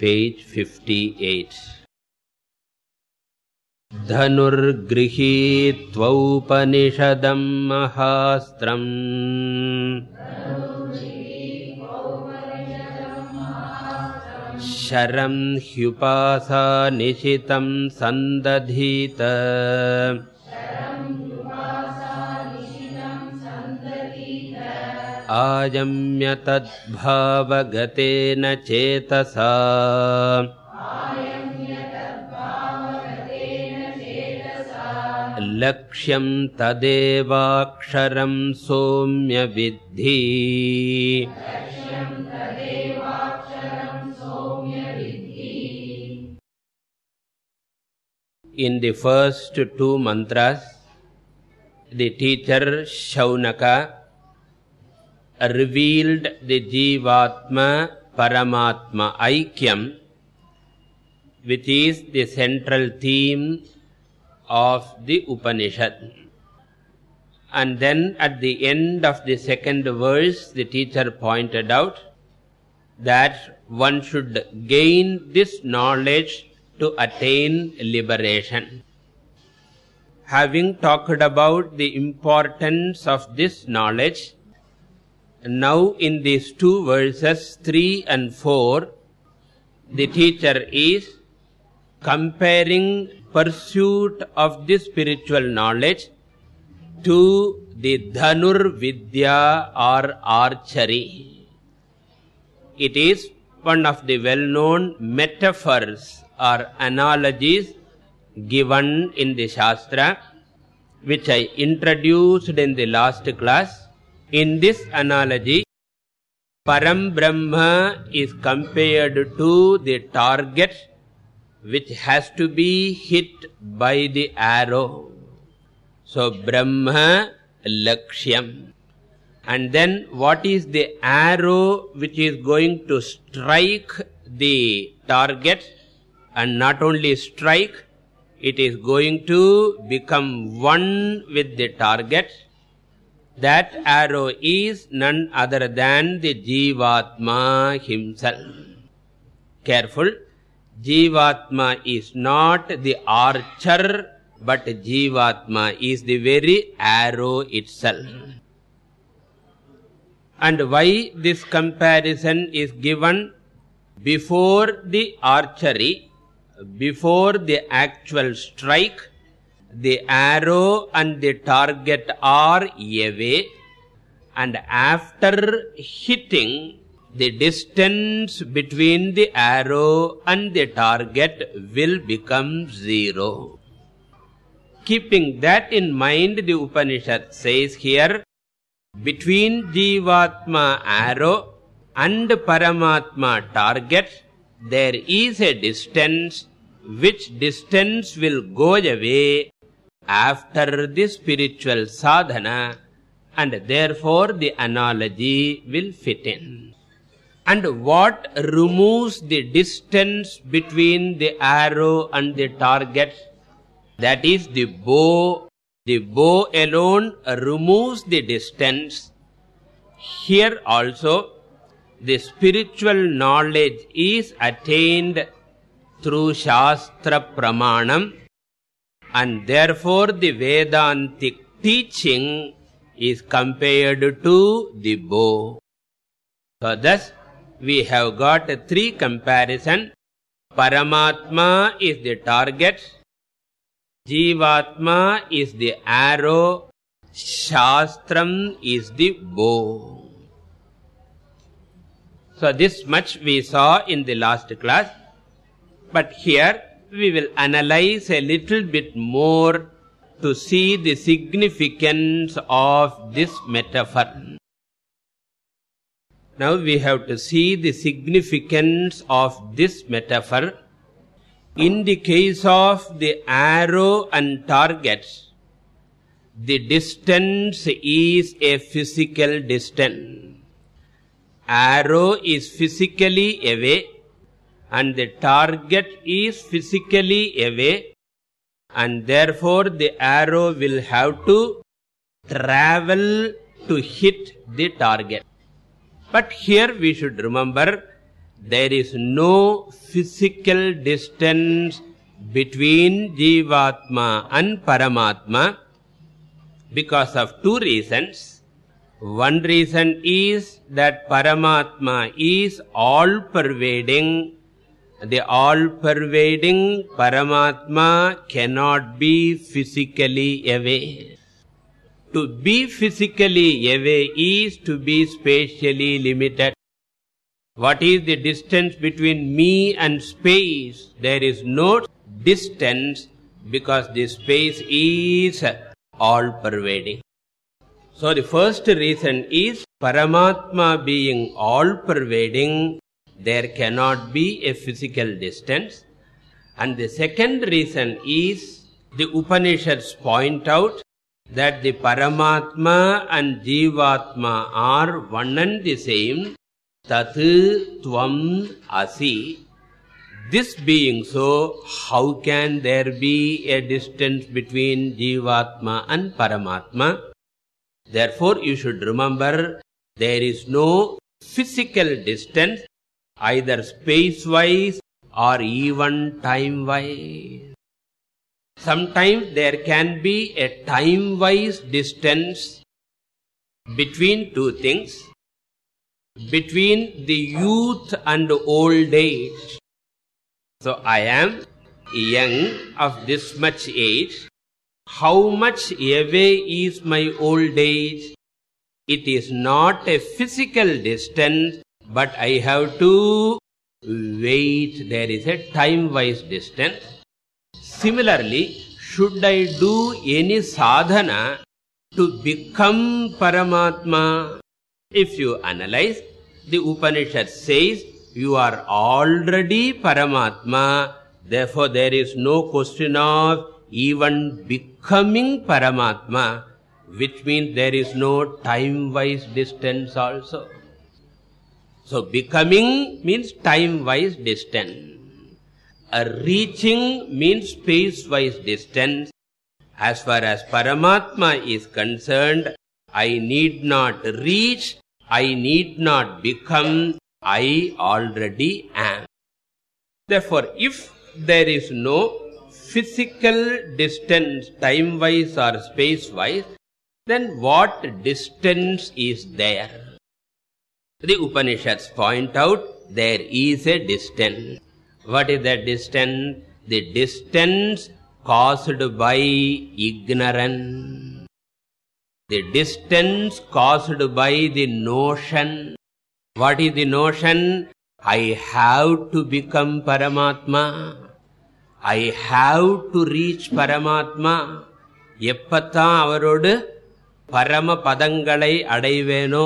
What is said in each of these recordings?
page 58 धनुर्गृहीत्वौपनिषदम् महास्त्रम्। शरं ह्युपासा निशितं सन्दधीत आयम्य तद्भावगतेन चेतसा। लक्ष्यं तदेवाक्षरं सौम्य विद्धि in the first two mantras the teacher shaunaka revealed the jivatma paramatma aikyam which is the central theme of the upanishad. And then at the end of the second verse the teacher pointed out that one should gain this knowledge to attain liberation. Having talked about the importance of this knowledge now in these two verses 3 and 4 the teacher is comparing pursuit of this spiritual knowledge to the dhanur vidya or archery. It is one of the well known metaphors or analogies given in the shastra which i introduced in the last class in this analogy param brahma is compared to the target which has to be hit by the arrow. So brahma lakshyam. And then what is the arrow which is going to strike the target? And not only strike it is going to become one with the target that arrow is none other than the jivatma himself. Careful. Jivatma is not the archer but jivatma is the very arrow itself. And why this comparison is given? Before the archery before the actual strike the arrow and the target are away and after hitting the distance between the arrow and the target will become zero. Keeping that in mind the upanishad says here between jivatma arrow and paramatma target there is a distance which distance will go away after the spiritual sadhana and therefore the analogy will fit in. And what removes the distance between the arrow and the target? That is the bow. The bow alone removes the distance. Here also the spiritual knowledge is attained through shastra pramanam and therefore the vedantic teaching is compared to the bow. So thus we have got three comparison. Paramatma is the target. Jivatma is the arrow. Shastram is the bow. So this much we saw in the last class. But here we will analyze a little bit more to see the significance of this metaphor. Now we have to see the significance of this metaphor in the case of the arrow and target the distance is a physical distance. Arrow is physically away and the target is physically away. And therefore the arrow will have to travel to hit the target. But here we should remember there is no physical distance between jivatma and paramatma because of two reasons. One reason is that paramatma is all pervading the all pervading paramatma cannot be physically away to be physically away is to be spatially limited. What is the distance between me and space? There is no distance because the space is all pervading. So the first reason is paramatma being all pervading there cannot be a physical distance. And the second reason is the upanishads point out that the paramatma and jivatma are one and the same. Tat tvam asi. This being so how can there be a distance between jivatma and paramatma? Therefore you should remember there is no physical distance either space wise or even time wise sometimes there can be a time wise distance between two things between the youth and old age. So i am young of this much age. How much away is my old age? It is not a physical distance but i have to wait. There is a time wise distance. Similarly should i do any sadhana to become paramatma? If you analyze the upanishad says you are already paramatma. Therefore there is no question of even becoming paramatma which means there is no time wise distance also so becoming means time wise distance. A reaching means space wise distance. As far as paramatma is concerned i need not reach i need not become i already am. Therefore if there is no physical distance time wise or space wise then what distance is there the upanishads point out there is a distance what is that distance the distance caused by ignorance the distance caused by the notion what is the notion i have to become paramatma i have to reach paramatma எப்பத்தான் அவரோடு பரம பதங்களை அடைவேனோ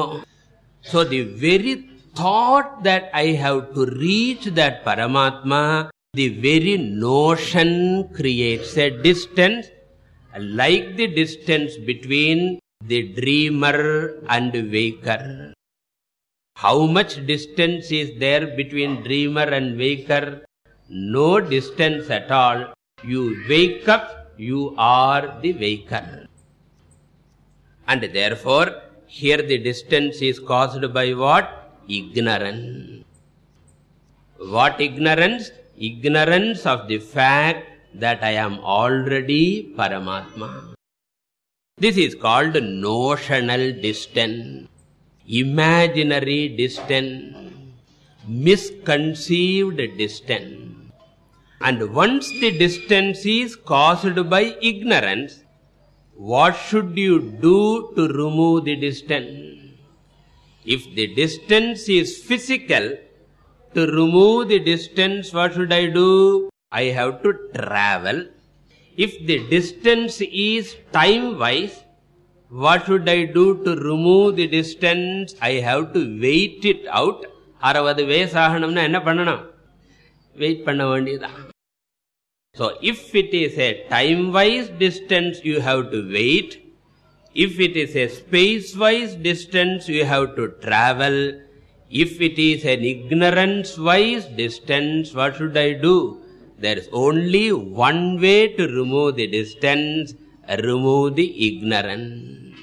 so the very thought that i have to reach that paramatma the very notion creates a distance. Like the distance between the dreamer and waker. How much distance is there between dreamer and waker? No distance at all. You wake up you are the waker. And therefore here the distance is caused by what? Ignorance. What ignorance? Ignorance of the fact that i am already paramatma. This is called notional distance imaginary distance misconceived distance. And once the distance is caused by ignorance what should you do to remove the distance if the distance is physical to remove the distance what should i do i have to travel if the distance is time wise what should i do to remove the distance i have to wait it out 60 வயசு ஆகணும்னா என்ன பண்ணணும் wait பண்ண வேண்டியதுதான் so if it is a time wise distance you have to wait. If it is a space wise distance you have to travel. If it is an ignorance wise distance what should i do? There is only one way to remove the distance remove the ignorance.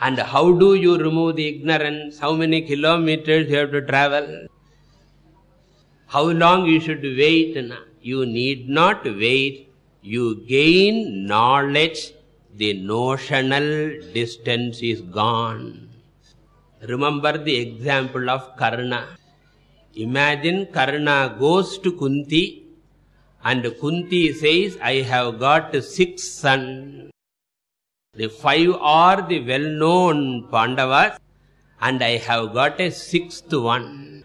And how do you remove the ignorance? How many kilometers you have to travel? How long you should wait you need not wait. You gain knowledge. The notional distance is gone. Remember the example of karna. Imagine karna goes to kunti and kunti says i have got six sons the five are the well known pandavas and i have got a sixth one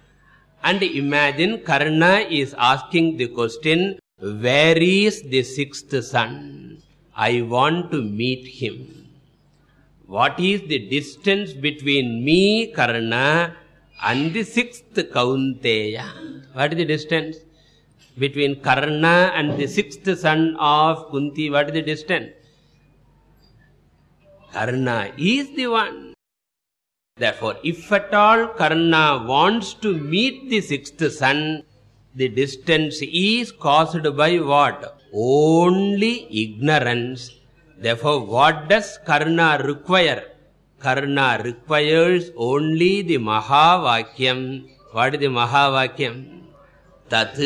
and imagine karna is asking the question where is the sixth son i want to meet him. What is the distance between me karna and the sixth kaunteya? What is the distance between karna and the sixth son of kunti? What is the distance? Karna is the one therefore if at all karna wants to meet the sixth son the distance is caused by what? Only ignorance. Therefore what does karna require? Karna requires only the mahavakyam. What is the mahavakyam? Tat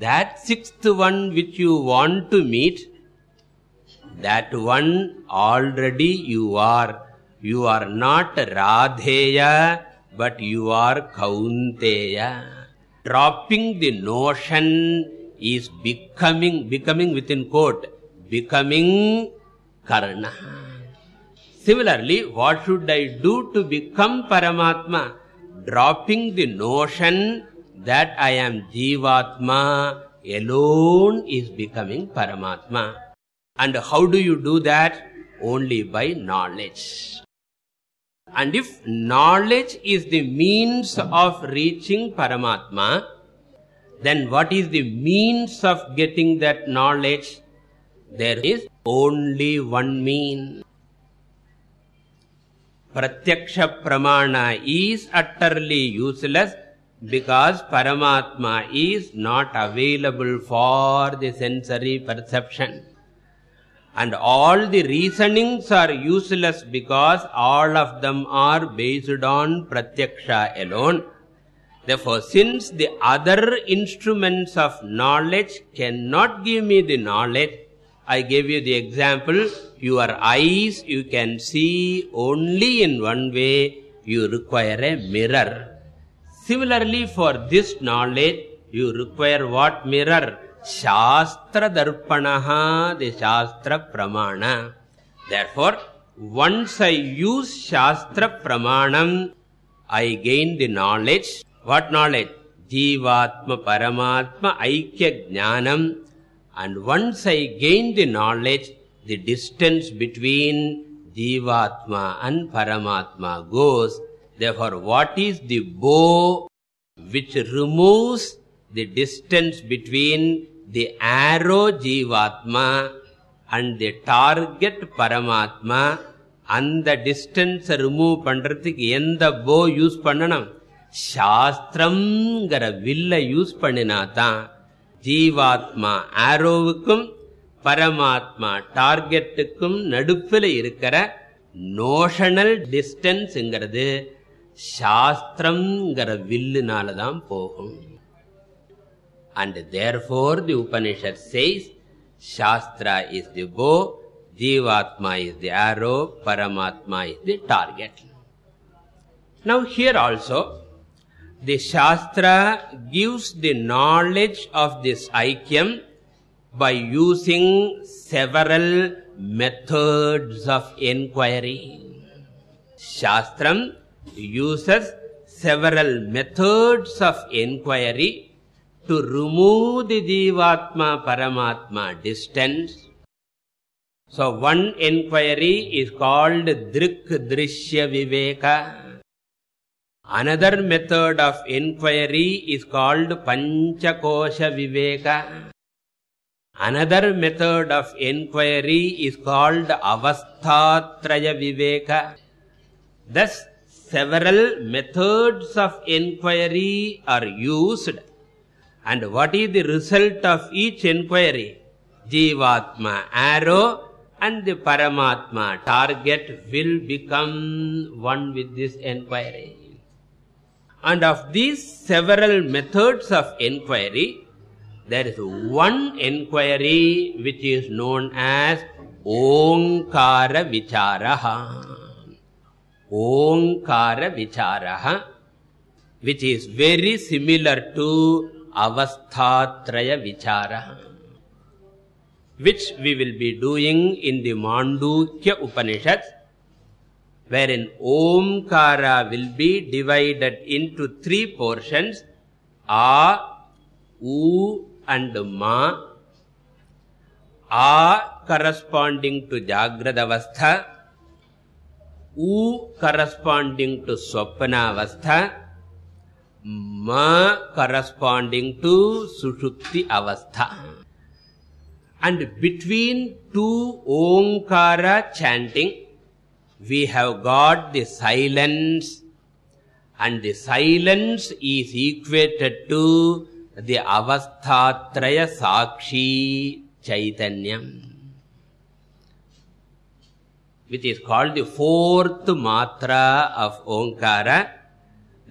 that sixth one which you want to meet that one already you are you are not radheya but you are kaunteya. Dropping the notion is becoming becoming within quote becoming karna similarly what should i do to become paramatma? Dropping the notion that i am jivatma alone is becoming paramatma. And how do you do that? Only by knowledge and if knowledge is the means of reaching paramatma then what is the means of getting that knowledge? There is only one mean. Pratyaksha pramana is utterly useless because paramatma is not available for the sensory perception and all the reasonings are useless because all of them are based on pratyaksha alone. Therefore since the other instruments of knowledge cannot give me the knowledge i gave you the example your eyes you can see only in one way you require a mirror. Similarly for this knowledge you require what mirror shastra darpanaha the shastra pramana therefore once i use shastra pramanam i gain the knowledge. What knowledge? Jivatma paramatma aikya jnanam. And once i gain the knowledge the distance between jivatma and paramatma goes. Therefore what is the bow which removes the distance between the arrow jivatma and the target paramatma அந்த டிஸ்டன்ஸை remove பண்றதுக்கு எந்த போ use பண்ணணும்? சாஸ்திரம்ங்கிற வில்ல use பண்ணினா தான் ஜீவாத்மா ஆரோவுக்கும் பரமாத்மா டார்கெட்டுக்கும் நடுப்பில் இருக்கிற நோஷனல் டிஸ்டன்ஸ்ங்கிறது சாஸ்திரம்ங்கிற வில்லுனால தான் போகும். And therefore the upanishad says shastra is the bow jivatma is the arrow paramatma is the target. Now here also the shastra gives the knowledge of this aikyam by using several methods of inquiry. Shastram uses several methods of inquiry to remove the jivatma paramatma distance. So one inquiry is called drik drishya viveka. Another method of inquiry is called panchakosha viveka. Another method of inquiry is called avasthatraya viveka. Thus several methods of inquiry are used and what is the result of each inquiry jivatma arrow and the Paramatma target will become one with this enquiry. And of these several methods of enquiry, there is one enquiry which is known as Omkara Vicharaha. Omkara Vicharaha, which is very similar to Avasthatraya Vicharaha which we will be doing in the Mandukya Upanishad, wherein Omkara will be divided into three portions, A, U and Ma. A corresponding to Jagradavastha, U corresponding to Swapnavastha, Ma corresponding to Sushupti Avastha and between two omkara chanting we have got the silence and the silence is equated to the avasthatraya sakshi chaitanyam which is called the fourth matra of omkara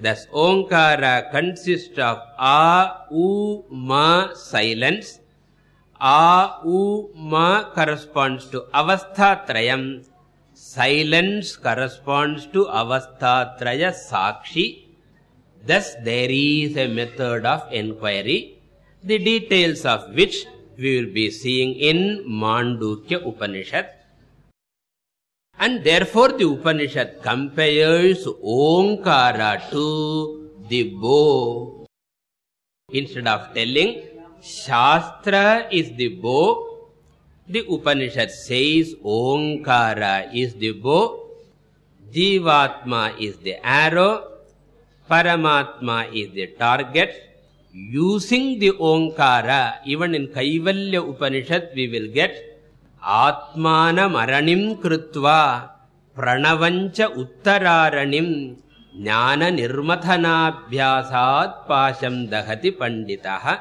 thus omkara consists of a u ma silence. A u ma corresponds to avastha trayam silence corresponds to avastha traya sakshi. Thus there is a method of enquiry the details of which we will be seeing in mandukya upanishad and therefore the upanishad compares omkara to the bow instead of telling Shastra is the bow. The Upanishad says Omkara is the bow. Jivatma is the arrow. Paramatma is the target. Using the Omkara, even in Kaivalya Upanishad we will get Krutva Pranavancha Uttararanim Jnana Nirmathanabhyasat Pasham Dahati Panditaha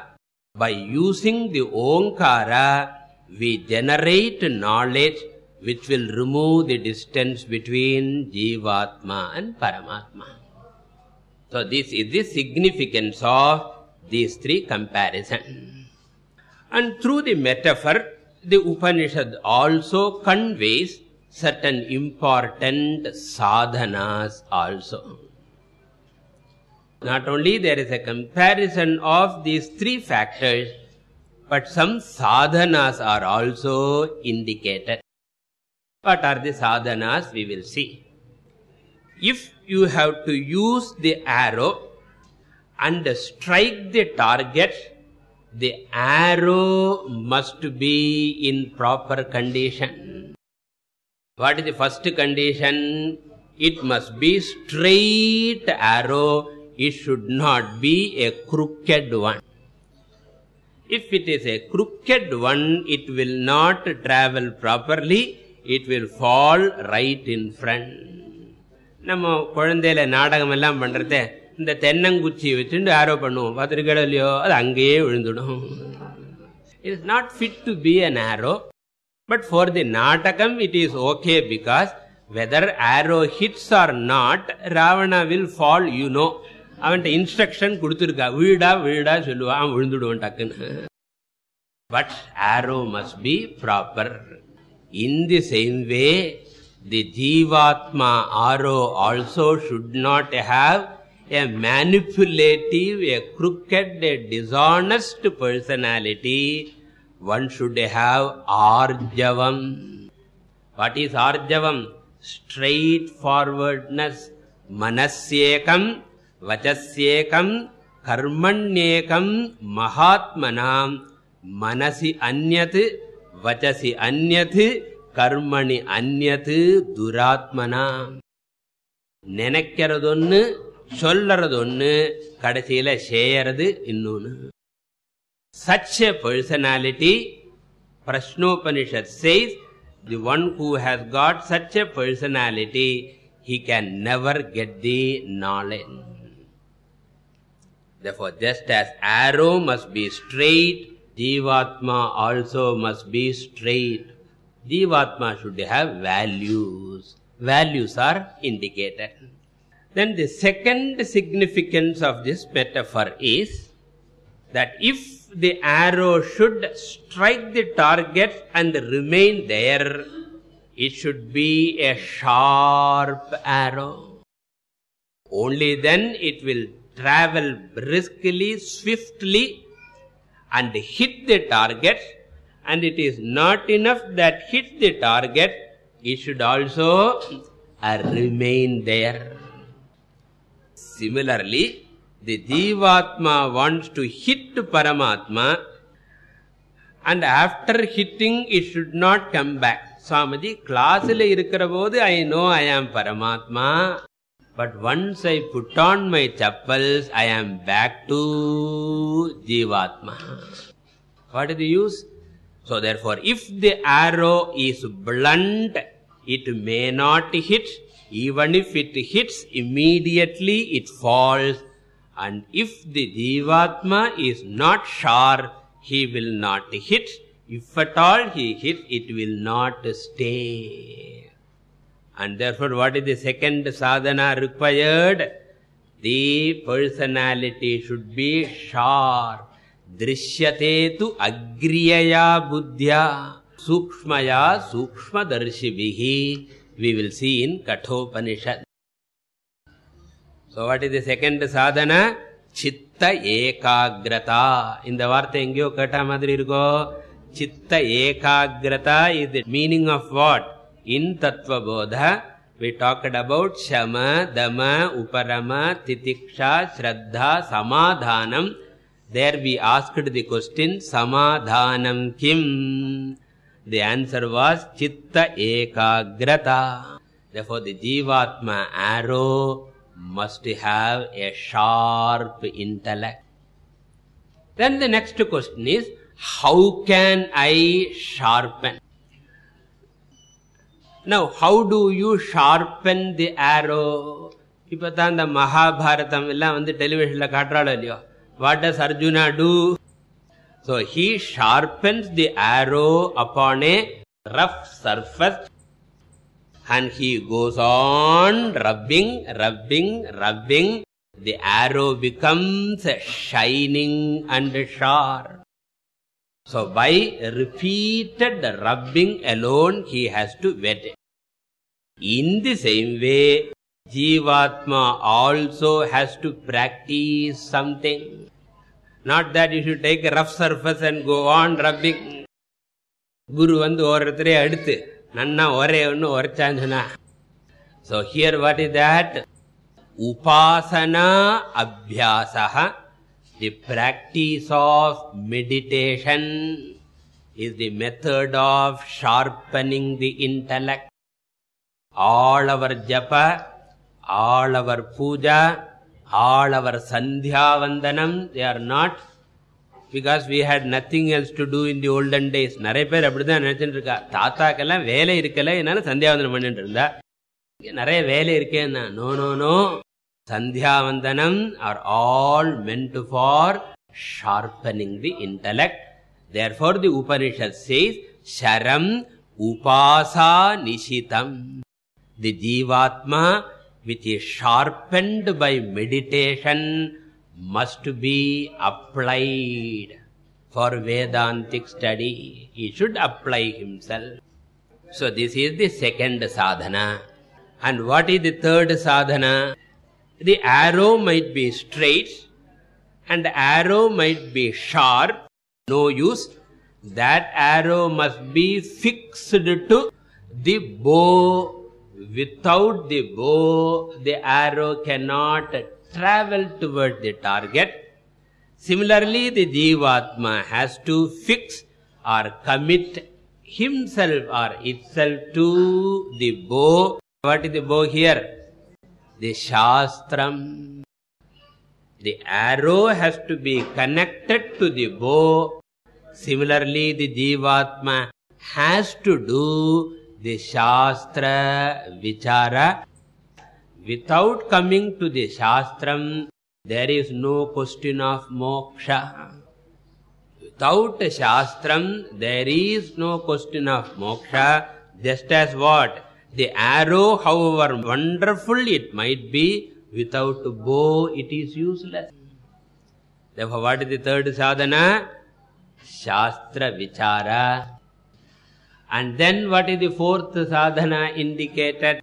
by using the Omkara, we generate knowledge which will remove the distance between Jivatma and Paramatma. So this is the significance of these three comparisons. And through the metaphor, the Upanishad also conveys certain important sadhanas also. Not only there is a comparison of these three factors but some sadhanas are also indicated. What are the sadhanas? We will see. If you have to use the arrow and strike the target the arrow must be in proper condition what is the first condition it must be straight arrow it should not be a crooked one if it is a crooked one it will not travel properly it will fall right in front நம்ம குழந்தையில நாடகம் எல்லாம் பண்றதே இந்த தென்னங்குச்சியை வச்சுட்டு ஆரோ பண்ணுவோம். பார்த்துருக்கா இல்லையோ? அது அங்கேயே விழுந்துடும். It's not fit to be an arrow but for the நாடகம் it is okay because whether arrow hits or not Ravana will fall you know அவன்கிட்ட இன்ஸ்ட்ரக்ஷன் கொடுத்துருக்கா. வீடா வீடா சொல்லுவான் அவன் விழுந்துடுவான் டக்குன்னு. But arrow must be proper in the same way the ஜீவாத்மா arrow also should not have a manipulative, a crooked, a dishonest personality, one should have arjavam. What is arjavam? straight forwardness Manasyekam, vachasyekam, karmanyekam, mahatmanam, manasi anyat, vachasi anyat, karmani anyat, duratmanam. நினைக்கிறதொன்னு சொல்றது ஒன்று கடைசியில செய்யறது இன்னொன்னு such a personality prashnopanishad says the one who has got such a personality he can never get the knowledge therefore just as arrow must be straight jivatma also must be straight jivatma should have values values are indicated then the second significance of this metaphor is that if the arrow should strike the target and remain there it should be a sharp arrow. Only then it will travel briskly swiftly and hit the target. And it is not enough that hit the target it should also uh, remain there similarly the jivatma wants to hit paramatma and after hitting it should not come back. Swamiji class la irukkira bodu i know i am paramatma but once i put on my chappals i am back to jivatma what is the use? So therefore if the arrow is blunt it may not hit even if it hits immediately it falls and if the jivatma is not sure he will not hit if at all he hit it will not stay and therefore what is the second sadhana required the personality should be sharp दृश्यते तु अग्र्यया बुद्ध्या सूक्ष्मया सूक्ष्मदर्शिभिः we will see in kathopanishad so what is the second sadhana chitta ekagrata இந்த வார்த்தை எங்கேயோ கேட்ட மாதிரி இருக்கோ chitta ekagrata is the meaning of what in tatva bodha we talked about shama dama uparama titiksha shraddha samadhanam there we asked the question samadhanam kim the answer was chitta ekagrata therefore the jivatma arrow must have a sharp intellect then the next question is how can i sharpen now how do you sharpen the arrow இப்பதான் இந்த மகாபாரதம் எல்லாம் வந்து டெலிவிஷன்ல காட்டுறாளோ இல்லையோ what does arjuna do so he sharpens the arrow upon a rough surface and he goes on rubbing rubbing rubbing. The arrow becomes shining and sharp. So by repeated rubbing alone he has to wet it. In the same way jivatma also has to practice something not that you should take a rough surface and go on rubbing guru வந்து ஒருத்தரே அடுத்து நன்னா ஒரே ஒன்னு உரைச்சாங்கன்னா so here what is that upasana abhyasah the practice of meditation is the method of sharpening the intellect all our japa all our puja all our sandhyavandanam they are not because we had nothing else to do in the olden days நிறைய பேர் அப்படி தான் நினச்சிட்டு இருக்கா. தாத்தாக்கெல்லாம் வேலை இருக்கல என்னால் சந்தியாவந்தனம் பண்ணிட்டு இருந்தா. நிறைய வேலை இருக்கேன்னா no no no Sandhyavandanam are all meant for sharpening the intellect therefore the Upanishad says Shram உபாசா நிஷிதம் தி ஜீவாத்மா which is sharpened by meditation must be applied. For vedantic study he should apply himself. So this is the second sadhana. And what is the third sadhana? The arrow might be straight and the arrow might be sharp. No use. That arrow must be fixed to the bow without the bow the arrow cannot travel toward the target. Similarly the jivatma has to fix or commit himself or itself to the bow. What is the bow here? The shastram. The arrow has to be connected to the bow. Similarly the jivatma has to do the shastra vichara without coming to the shastram there is no question of moksha. Without shastram there is no question of moksha. Just as what? The arrow however wonderful it might be without bow it is useless. Therefore what is the third sadhana? Shastra vichara and then what is the fourth sadhana indicated?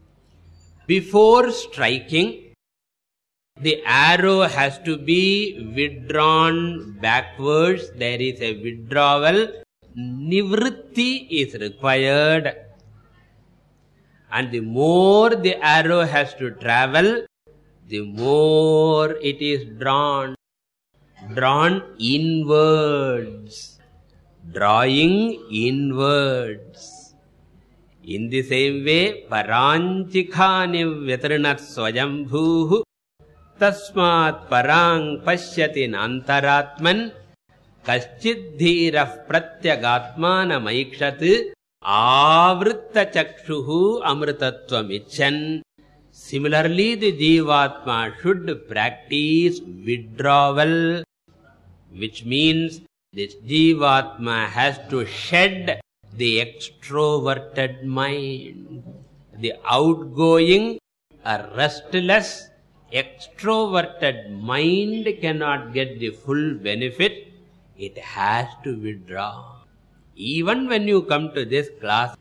Before striking the arrow has to be withdrawn backwards. There is a withdrawal. Nivritti is required. And the more the arrow has to travel the more it is drawn. Drawn inwards िङ्ग् inwards in the same way पराञ्चिखानि व्यतिर्णः स्वयम्भूः तस्मात् पराम् पश्यति नान्तरात्मन् कश्चिद् धीरः प्रत्यगात्मानमैक्षत् आवृत्तचक्षुः अमृतत्वमिच्छन् similarly तु जीवात्मा should practise withdrawal which means this jivatma has to shed the extroverted mind. The outgoing a restless extroverted mind cannot get the full benefit. It has to withdraw. Even when you come to this class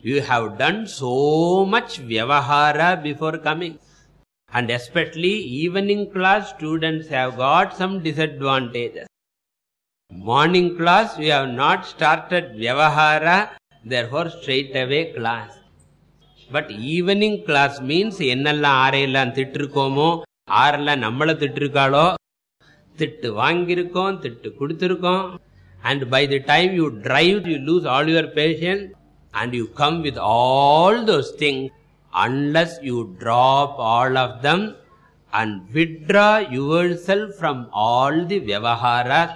you have done so much vyavahara before coming. And especially evening class students have got some disadvantages morning class we have not started vyavahara therefore straight away class but evening class means என்னெல்லாம் ஆரையெல்லாம் திட்டிருக்கோமோ ஆரெல்லாம் நம்மளை திட்டிருக்காளோ திட்டு வாங்கியிருக்கோம் திட்டு கொடுத்துருக்கோம் and by the time you drive you lose all your patience and you come with all those things unless you drop all of them and withdraw yourself from all the vyavaharas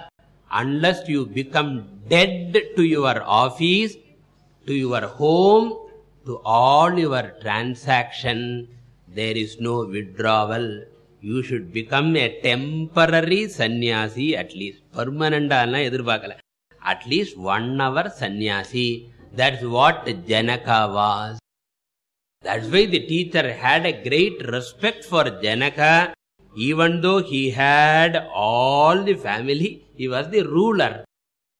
unless you become dead to your office to your home to all your transaction there is no withdrawal. You should become a temporary sannyasi at least permanent alla edirpaakala at least 1 hour sannyasi. That's what janaka was. That's why the teacher had a great respect for janaka even though he had all the family he was the ruler.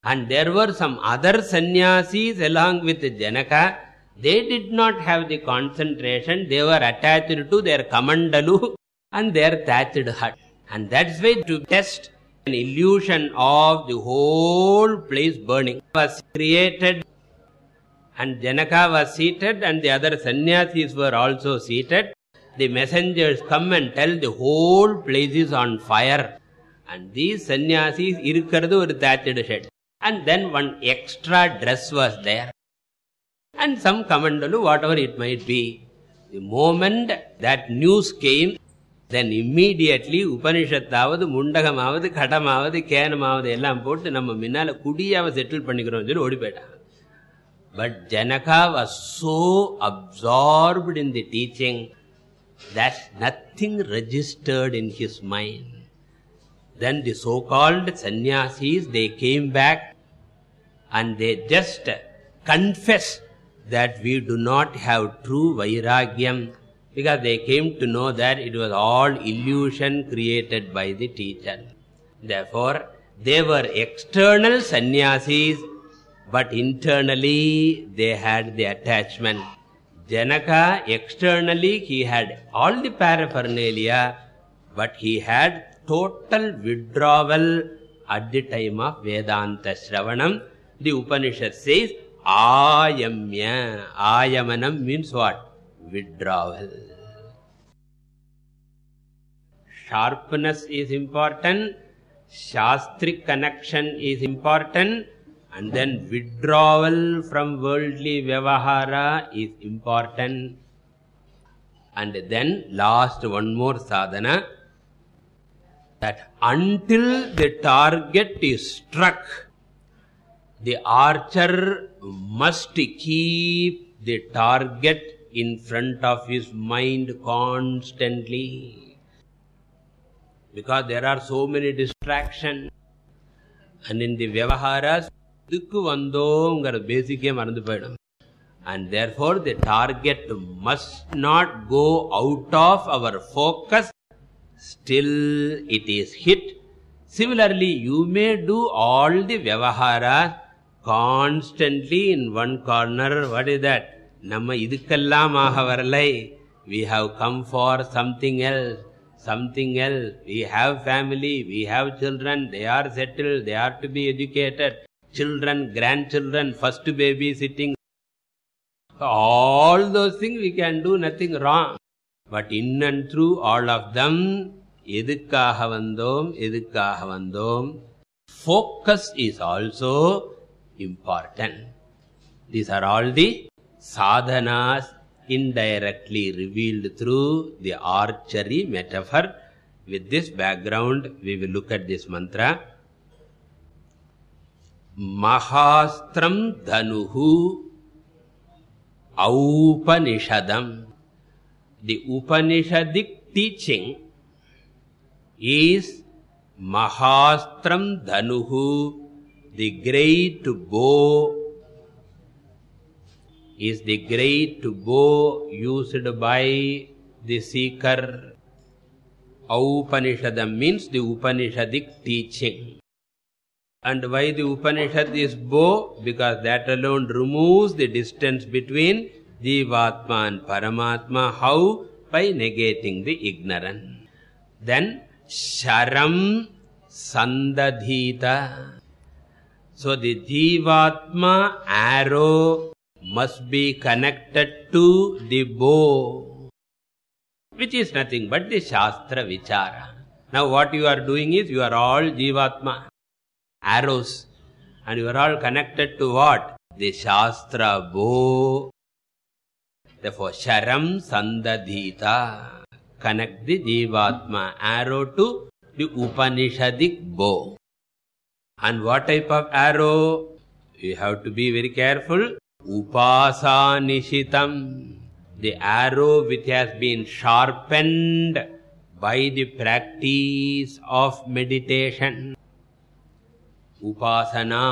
And there were some other sannyasis along with janaka. They did not have the concentration. They were attached to their kamandalu and their thatched hut. And that's why to test an illusion of the whole place burning. Was created and janaka was seated and the other sannyasis were also seated the messengers come and tell the whole place is on fire and these sannyasis irukkirathu or thatched shed and then one extra dress was there and some commandalu whatever it might be the moment that news came then immediately உபனிஷத்தாவது முண்டகமாவது கடமாவது கேனமாவது எல்லாம் போட்டு நம்ம முன்னால குடியாவை settle பண்ணிக்கிறோம் சொல்லி ஓடி போயிட்டான் but janaka was so absorbed in the teaching that nothing registered in his mind. Then the so called sannyasis they came back and they just confess that we do not have true vairagyam. Because they came to know that it was all illusion created by the teacher. Therefore they were external sannyasis but internally they had the attachment janaka externally he had all the paraphernalia but he had total withdrawal at the time of vedanta shravanam the upanishad says ayamya ayamanam means what withdrawal sharpness is important shastric connection is important and then withdrawal from worldly vyavahara is important. And then last one more sadhana that until the target is struck the archer must keep the target in front of his mind constantly. Because there are so many distractions. And in the vyavaharas இதுக்கு வந்தோங்கிற பேசிக்கே மறந்து போயிடும் and therefore the target must not go out of our focus still it is hit similarly you may do all the vyavaharas constantly in one corner what is that நம்ம இதுக்கெல்லாம் ஆக வரலை we have come for something else something else we have family we have children they are settled they are to be educated children grandchildren first baby sitting all those things we can do nothing wrong but in and through all of them எதுக்காக வந்தோம் எதுக்காக வந்தோம் focus is also important these are all the sadhanas indirectly revealed through the archery metaphor with this background we will look at this mantra mahastram dhanuhu aupanishadam the upanishadic teaching is mahastram dhanuhu the great bow is the great bow used by the seeker. upanishadam means the upanishadic teaching and why the upanishad is bow because that alone removes the distance between jivatma and paramatma. How? By negating the ignorance. Then sharam sandadhita. So the jivatma arrow must be connected to the bow which is nothing but the shastra vichara. Now what you are doing is you are all jivatma arrows. And you are all connected to what? The shastra bow therefore sharam sandadhita. Connect the jivatma arrow to the upanishadic bow and what type of arrow? You have to be very careful. Upasanishitam the arrow which has been sharpened by the practice of meditation upasana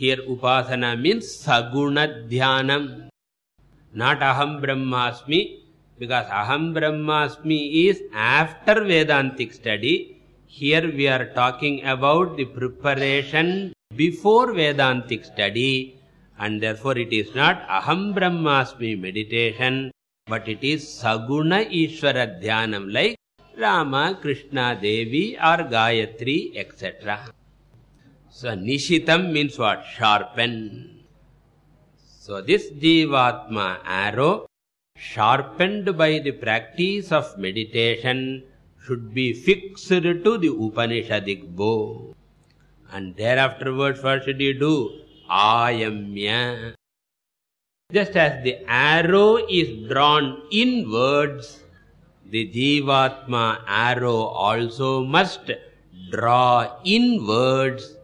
here upasana means saguna dhyanam not aham brahmasmi because aham brahmasmi is after vedantic study here we are talking about the preparation before vedantic study and therefore it is not aham brahmasmi meditation but it is saguna ishvara dhyanam like rama krishna devi or gayatri etc so nishitam means what? Sharpen. So this jivatma arrow sharpened by the practice of meditation should be fixed to the upanishadic bow. And thereafterwards what should you do? Ayamya. Just as the arrow is drawn inwards the jivatma arrow also must draw inwards.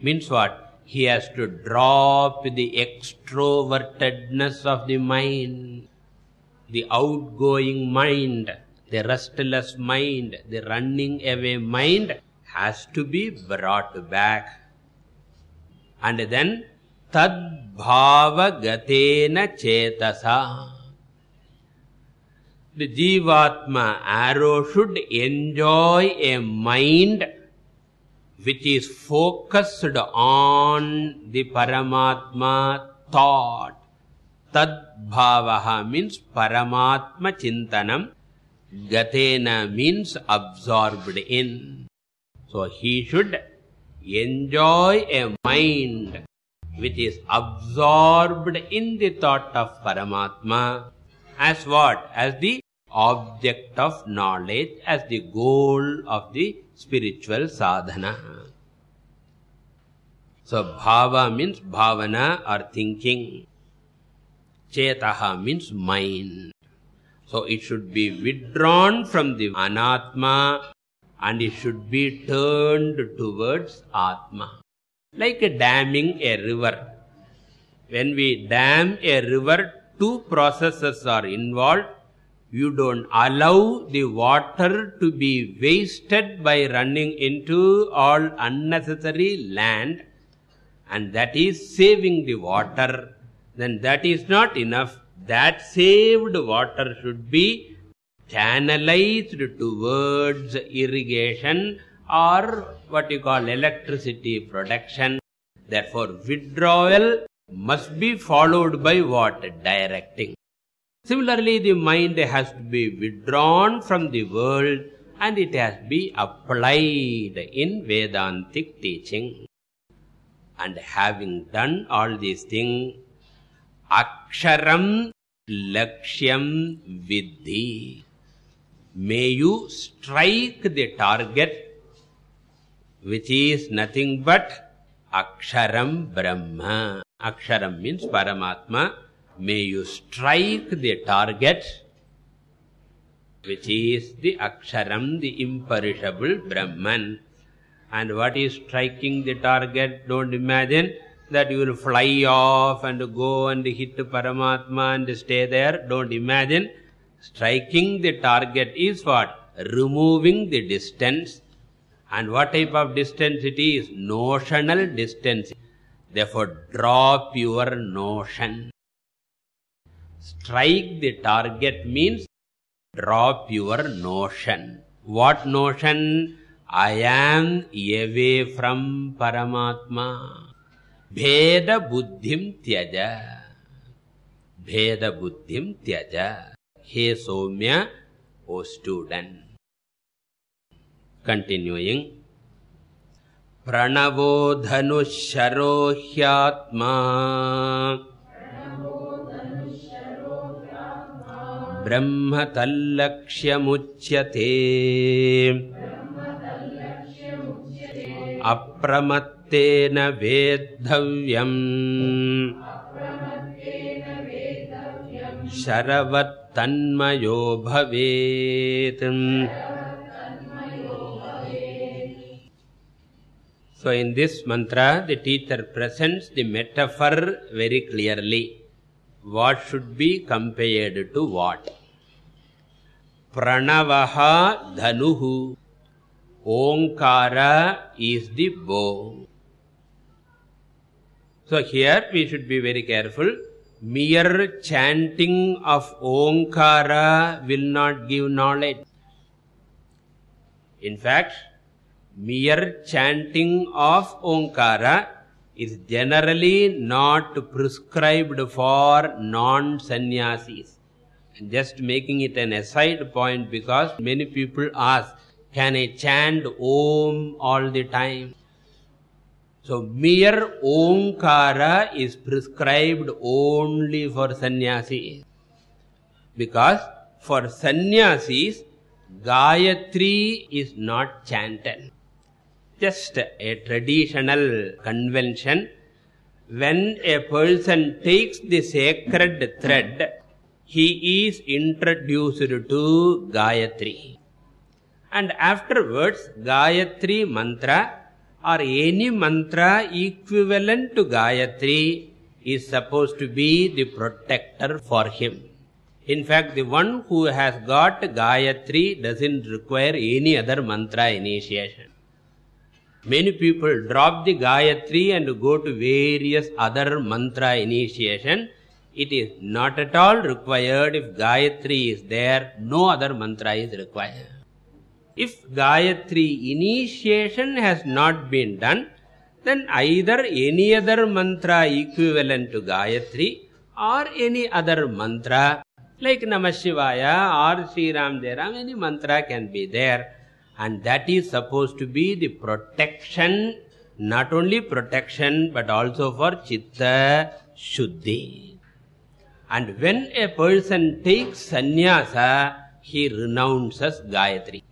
Means what? He has to drop the extrovertedness of the mind the outgoing mind the restless mind the running away mind has to be brought back. And then tad bhava gatena chetasa the jivatma arrow should enjoy a mind which is focused on the paramatma thought. Tad bhavaha means paramatma chintanam. Gatena means absorbed in. So he should enjoy a mind which is absorbed in the thought of paramatma. As what? As the object of knowledge as the goal of the spiritual sadhana. So bhava means bhavana or thinking. Chetaha means mind. So it should be withdrawn from the anatma and it should be turned towards atma. Like damming a river. When we dam a river two processes are involved you don't allow the water to be wasted by running into all unnecessary land and that is saving the water. Then that is not enough. That saved water should be channelized towards irrigation or what you call electricity production. Therefore withdrawal must be followed by what directing similarly the mind has to be withdrawn from the world and it has to be applied in vedantic teaching. And having done all these things aksharam lakshyam vidhi. May you strike the target which is nothing but aksharam brahma. Aksharam means paramatma may you strike the target which is the aksharam the imperishable brahman. And what is striking the target? Don't imagine that you will fly off and go and hit paramatma and stay there. Don't imagine. Striking the target is what? Removing the distance. And what type of distance it is? Notional distance. Therefore drop your notion strike the target means drop your notion what notion i am away from paramatma bheda buddhim tyaja bheda buddhim tyaja he somya o student continuing धनुःशरो ह्यात्मा ब्रह्म तल्लक्ष्यमुच्यते अप्रमत्तेन वेद्धव्यम्। शरवत्तन्मयो भवेत्। So in this mantra, the teacher presents the metaphor very clearly. What should be compared to what? Pranavaha dhanuhu. Omkara is the bow. So here we should be very careful. Mere chanting of Omkara will not give knowledge. In fact, mere chanting of omkara is generally not prescribed for non sannyasis just making it an aside point because many people ask can i chant om all the time? So mere omkara is prescribed only for sannyasis. Because for sannyasis gayatri is not chanted just a traditional convention. When a person takes the sacred thread he is introduced to gayatri. And afterwards gayatri mantra or any mantra equivalent to gayatri is supposed to be the protector for him. In fact the one who has got gayatri doesn't require any other mantra initiation Many people drop the Gayatri and go to various other mantra initiation. It is not at all required. If Gayatri is there, no other mantra is required. If Gayatri initiation has not been done, then either any other mantra equivalent to Gayatri or any other mantra like Namah Shivaya or Sri Ram Jairam, any mantra can be there and that is supposed to be the protection not only protection but also for chitta shuddhi. And when a person takes sannyasa he renounces gayatri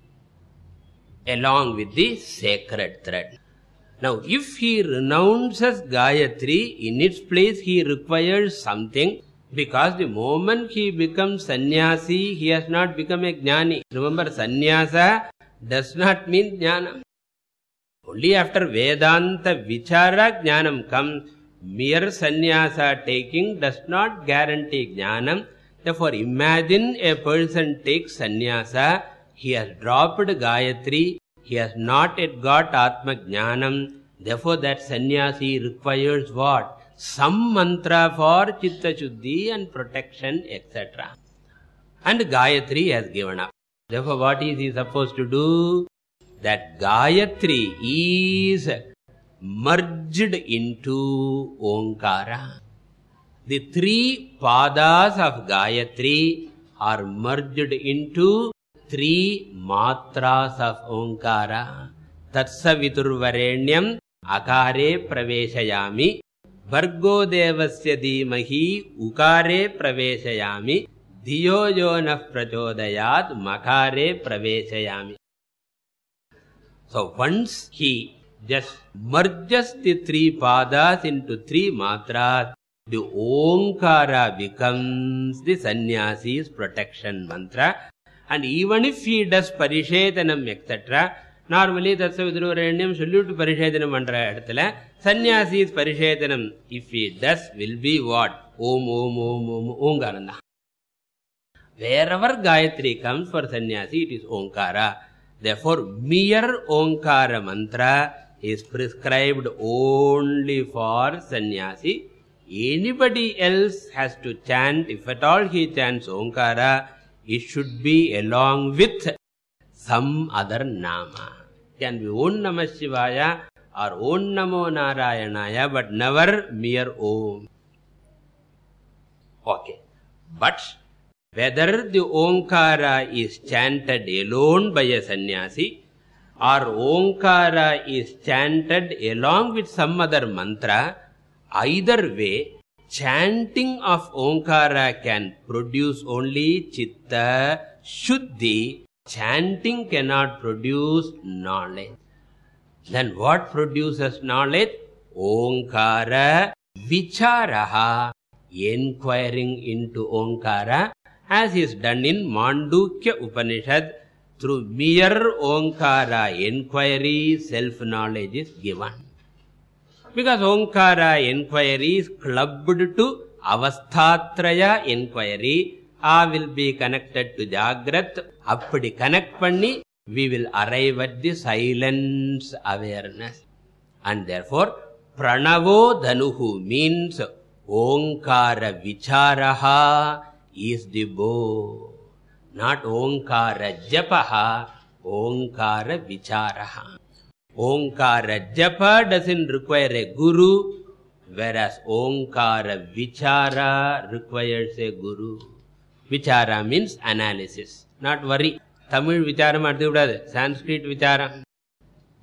along with the sacred thread. Now if he renounces gayatri in its place he requires something because the moment he becomes sannyasi he has not become a jnani. Remember sannyasa does not mean jnana. Only after Vedanta Vichara jnanam comes, mere sannyasa taking does not guarantee jnanam. therefore imagine a person takes sannyasa he has dropped gayatri he has not yet got atma jnanam therefore that sannyasi requires what some mantra for chitta shuddhi and protection etc and gayatri has given up Therefore, what is he supposed to do? That Gayatri is merged into Omkara. The three padas of Gayatri are merged into three matras of Omkara. Tatsaviturvarenyam akare praveshayami. Bhargo devasya dhimahi ukare praveshayami. தியோ யோ ந பிரச்சோதயாத் மகாரே பிரவேசயாமி so once he just merges the three பாதாஸ் into three மாத்ராஸ் the ஓங்காரா becomes the சந்நியாசிஸ் protection mantra and even if he does பரிஷேதனம் et cetera normally தச விதுரவரண்யம் சொல்லிவிட்டு பரிஷேதனம் பண்ற இடத்துல சன்னியாசி பரிஷேதனம் if he does will be what ஓம் ஓம் ஓம் ஓம் ஓங்காரம் தான் wherever gayatri comes for sannyasi it is onkara therefore mere onkara mantra is prescribed only for sannyasi anybody else has to chant if at all he chants onkara it should be along with some other nama can be om namah shivaya or om namo narayanaya but never mere om okay but whether the omkara is chanted alone by a sannyasi or omkara is chanted along with some other mantra either way chanting of omkara can produce only chitta shuddhi chanting cannot produce knowledge then what produces knowledge omkara vicharaha inquiring into omkara as is done in mandukya upanishad through mere omkara inquiry self knowledge is given. Because omkara inquiry is clubbed to avasthatraya inquiry a will be connected to jagrat appadi connect panni we will arrive at the silence awareness. And therefore pranavo dhanuhu means omkara vicharaha is the bow not omkara japaha omkara vicharaha omkara japa doesn't require a guru whereas omkara vichara requires a guru. Vichara means analysis not worry. Tamil vicharam adhu vidadu sanskrit vicharam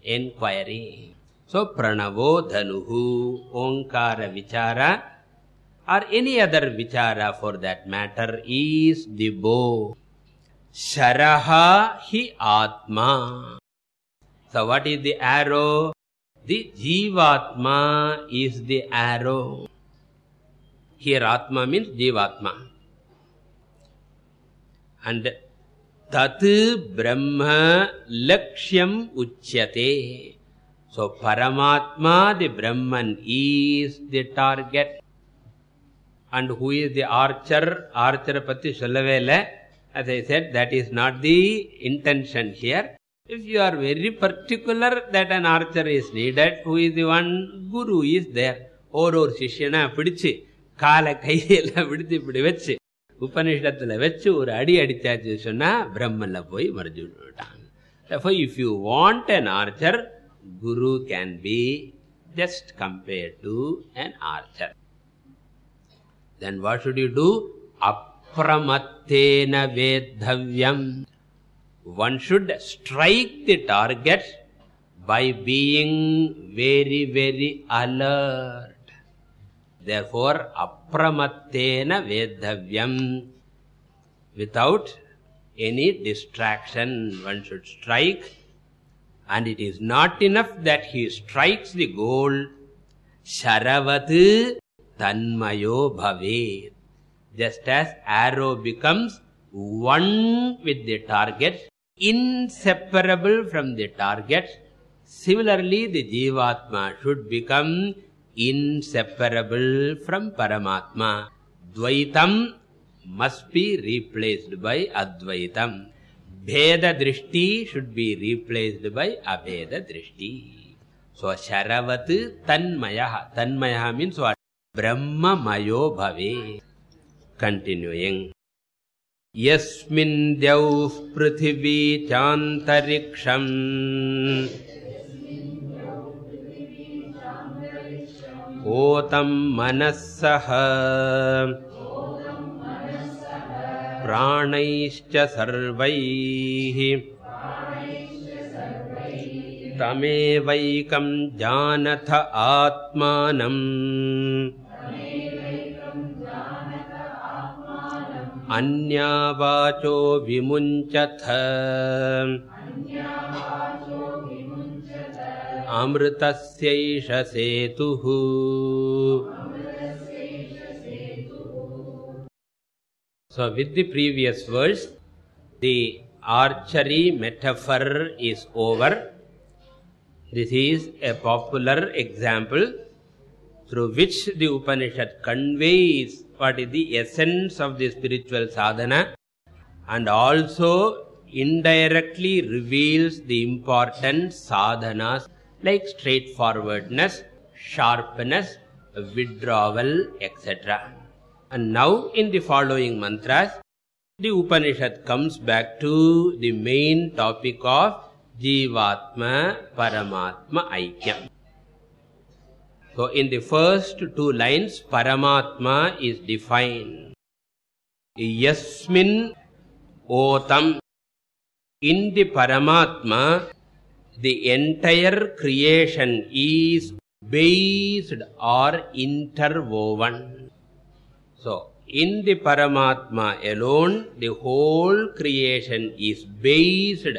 inquiry so pranavo dhanuhu omkara vichara or any other vichara for that matter is the bow sharaha hi atma. So what is the arrow? The jivatma is the arrow. Here atma means jivatma and tat brahma lakshyam uchyate. So paramatma the brahman is the target and who is the archer archer patti sollave illa as i said that is not the intention here if you are very particular that an archer is needed who is the one guru is there ஒரு ஒரு சிஷ்யனா பிடிச்சு காலை கையெல்லாம் பிடித்து இப்படி வச்சு உபனிஷத்துல வச்சு ஒரு அடி அடிச்சாச்சு சொன்னா பிரம்மன்ல போய் மறைஞ்சு விட்டான் therefore if you want an archer guru can be just compared to an archer then what should you do? Apramattena vedhavyam. One should strike the target by being very very alert. Therefore apramattena vedhavyam. Without any distraction one should strike. And it is not enough that he strikes the goal sharavat tanmayo bhavet just as arrow becomes one with the target inseparable from the target similarly the jivatma should become inseparable from paramatma. Dvaitam must be replaced by advaitam. Bheda drishti should be replaced by abheda drishti. So sharavat tanmayah tanmayah means mayo bhave continuing. यस्मिन् द्यौः पृथिवी चान्तरिक्षम् ओतं मनः सह प्राणैश्च सर्वैः। तमेवैकं जानथ आत्मानम् अन्यावाचो विमुञ्चथ अमृतस्यैष सेतुः। So with the previous verse the archery metaphor is over. This is a popular example through which the upanishad conveys what is the essence of the spiritual sadhana and also indirectly reveals the important sadhanas like straightforwardness sharpness withdrawal etc and now in the following mantras the upanishad comes back to the main topic of jivatma paramatma aikyam so in the first two lines paramatma is defined. Yasmin otam. In the paramatma the entire creation is based or interwoven. So in the paramatma alone the whole creation is based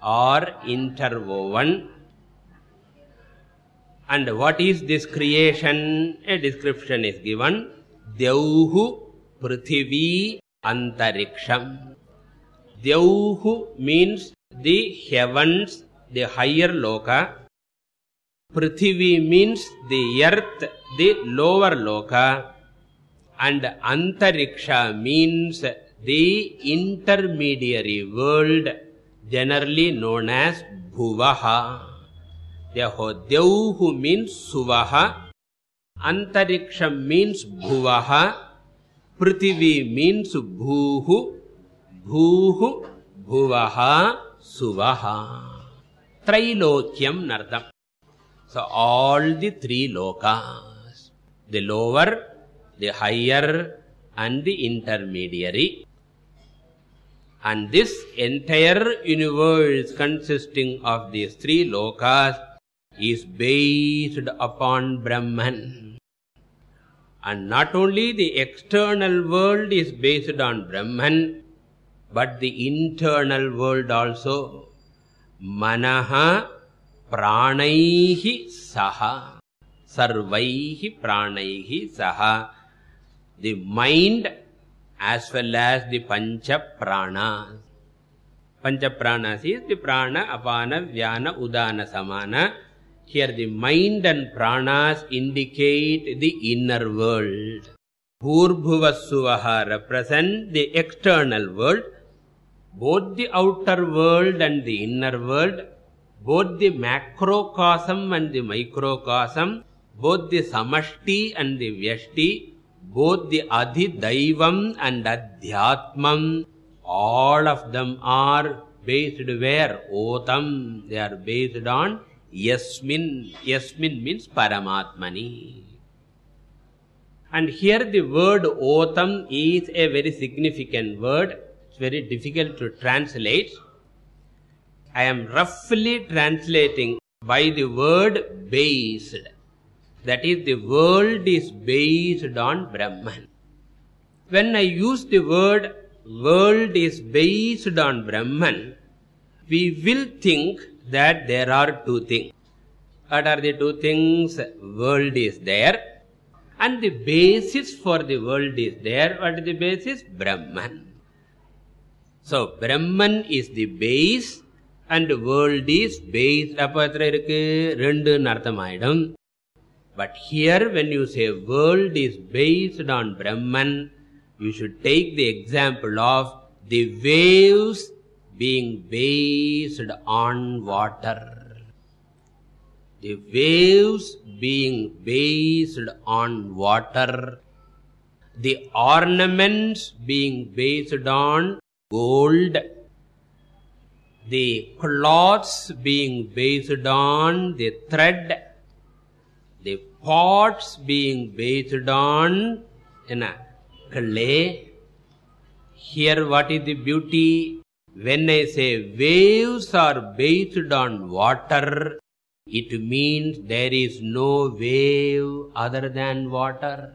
or interwoven and what is this creation? A description is given. Dyauhu prithvi antariksham. Dyauhu means the heavens the higher loka. Prithvi means the earth the lower loka. And antariksha means the intermediary world generally known as bhuvaha therefore devhu means suvaha antariksham means bhuvaha prithvi means bhuhu bhuhu bhuvaha suvaha trilokyam nardam so all the three lokas the lower the higher and the intermediary and this entire universe consisting of these three lokas is based upon brahman. And not only the external world is based on brahman but the internal world also. Manaha pranaihi saha. Sarvaihi pranaihi saha. The mind as well as the pancha pranas pancha pranas is the prana apana vyana udana samana here the mind and pranas indicate the inner world. Bhurbhuvasuvaha represent the external world. Both the outer world and the inner world both the macrocosm and the microcosm both the samashti and the vyashti both the adhidaivam and adhyatmam all of them are based where? Otam. They are based on yasmin yasmin means paramatmani. And here the word otam is a very significant word. It's very difficult to translate. I am roughly translating by the word based. That is the world is based on brahman. When i use the word world is based on brahman we will think that there are two things. What are the two things? World is there. And the basis for the world is there. What is the basis? Brahman. So brahman is the base and world is base. Appo etra irukku? Rendu artham aidum but here when you say world is based on brahman you should take the example of the waves being based on water. The waves being based on water. The ornaments being based on gold. The cloths being based on the thread. The pots being based on clay. Here what is the beauty when i say waves are based on water it means there is no wave other than water.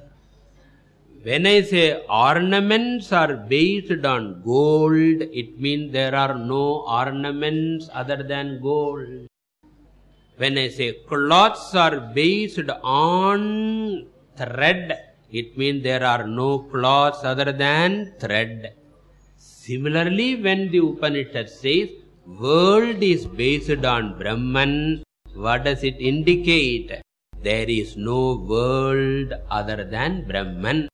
When i say ornaments are based on gold it means there are no ornaments other than gold. When i say cloths are based on thread it means there are no cloths other than thread similarly when the upanishad says world is based on brahman what does it indicate? There is no world other than brahman.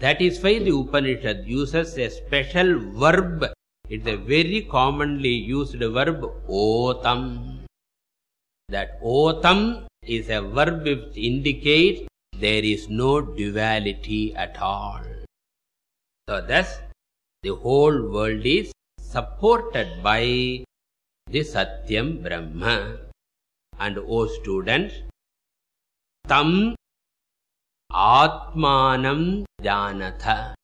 That is why the upanishad uses a special verb. It's a very commonly used verb otam. That otam is a verb which indicates there is no duality at all. So thus the whole world is supported by the satyam brahma. And o students tam atmanam janatha.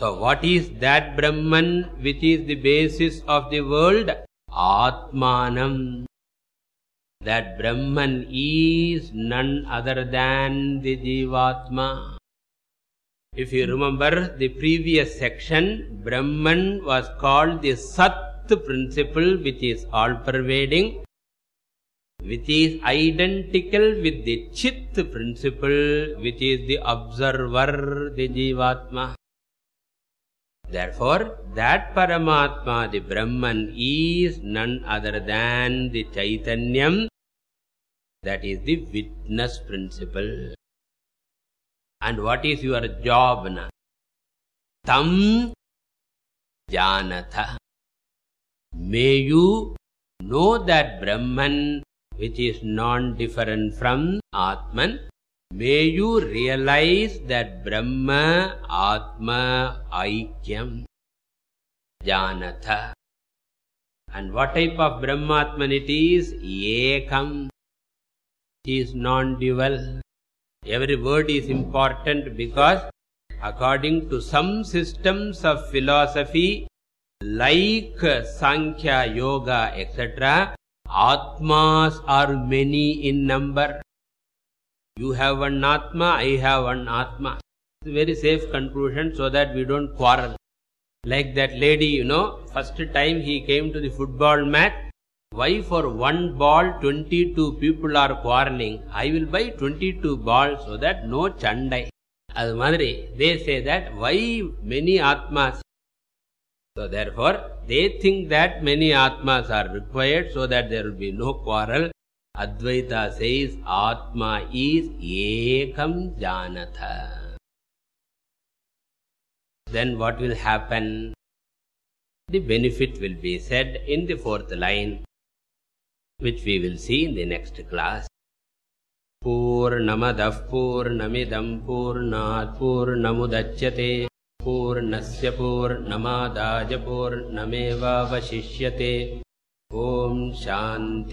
So what is that brahman which is the basis of the world? Atmanam. That brahman is none other than the jivatma if you remember the previous section brahman was called the sat principle which is all pervading which is identical with the chit principle which is the observer the jivatma. Therefore that paramatma the brahman is none other than the chaitanyam that is the witness principle and what is your job na? Tam janatha. May you know that brahman which is non different from atman may you realize that brahma atma aikyam janatha. And what type of brahmatman it is? Ekam. It is non dual every word is important because according to some systems of philosophy like sankhya yoga etc atmas are many in number. You have one atma i have one atma. It's very safe conclusion so that we don't quarrel. Like that lady you know first time he came to the football match why for one ball 22 people are quarreling i will buy 22 balls so that no chandai அது மாதிரி they say that why many atmas so therefore they think that many atmas are required so that there will be no quarrel advaita says atma is ekam janatha then what will happen the benefit will be said in the fourth line Which we will see in the next class. पूर्णमदः पूर्णमिदम् पूर्णात् पूर्णमुदच्यते पूर्णस्य पूर्णमादाय पूर्णमेवावशिष्यते ॐ शान्तिश्शान्तिश्शान्तिः